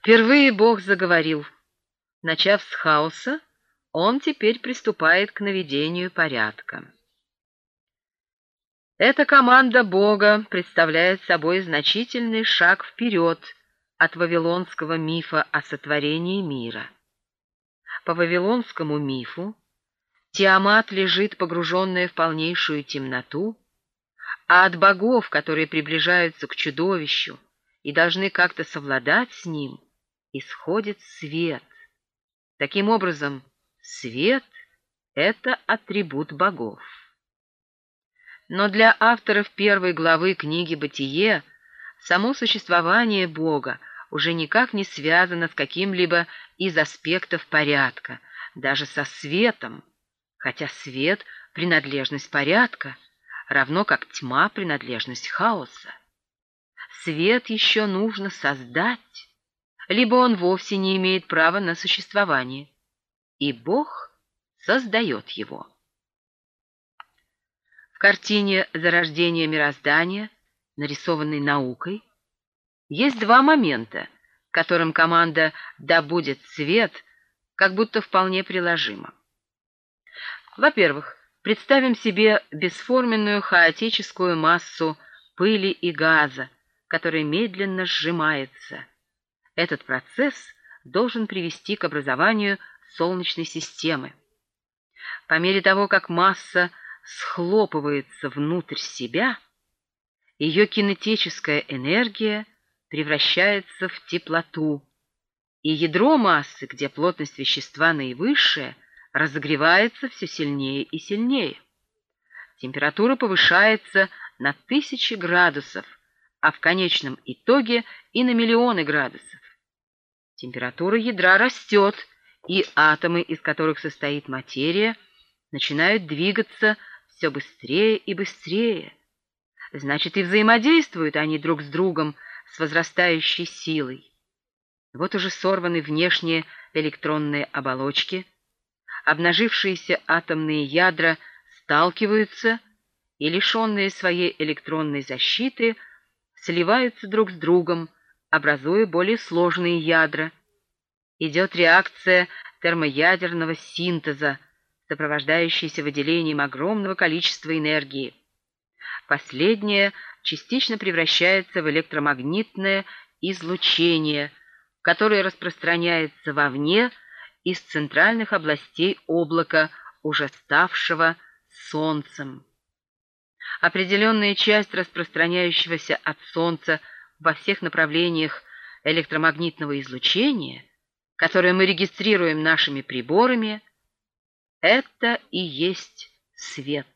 Впервые Бог заговорил. Начав с хаоса, он теперь приступает к наведению порядка. Эта команда Бога представляет собой значительный шаг вперед от вавилонского мифа о сотворении мира. По вавилонскому мифу Тиамат лежит погруженная в полнейшую темноту, а от богов, которые приближаются к чудовищу и должны как-то совладать с ним, исходит свет. Таким образом, свет — это атрибут богов. Но для авторов первой главы книги «Бытие» само существование Бога уже никак не связано с каким-либо из аспектов порядка, даже со светом, хотя свет — принадлежность порядка, равно как тьма — принадлежность хаоса. Свет еще нужно создать, либо он вовсе не имеет права на существование, и Бог создает его. В картине «Зарождение мироздания», нарисованной наукой, есть два момента, которым команда «Да будет свет» как будто вполне приложима. Во-первых, представим себе бесформенную хаотическую массу пыли и газа, которая медленно сжимается. Этот процесс должен привести к образованию Солнечной системы. По мере того, как масса схлопывается внутрь себя, ее кинетическая энергия превращается в теплоту, и ядро массы, где плотность вещества наивысшая, разогревается все сильнее и сильнее. Температура повышается на тысячи градусов, а в конечном итоге и на миллионы градусов. Температура ядра растет, и атомы, из которых состоит материя, начинают двигаться все быстрее и быстрее. Значит, и взаимодействуют они друг с другом с возрастающей силой. Вот уже сорваны внешние электронные оболочки – обнажившиеся атомные ядра сталкиваются и, лишенные своей электронной защиты, сливаются друг с другом, образуя более сложные ядра. Идет реакция термоядерного синтеза, сопровождающаяся выделением огромного количества энергии. Последнее частично превращается в электромагнитное излучение, которое распространяется вовне, из центральных областей облака, уже ставшего Солнцем. Определенная часть распространяющегося от Солнца во всех направлениях электромагнитного излучения, которое мы регистрируем нашими приборами, это и есть свет.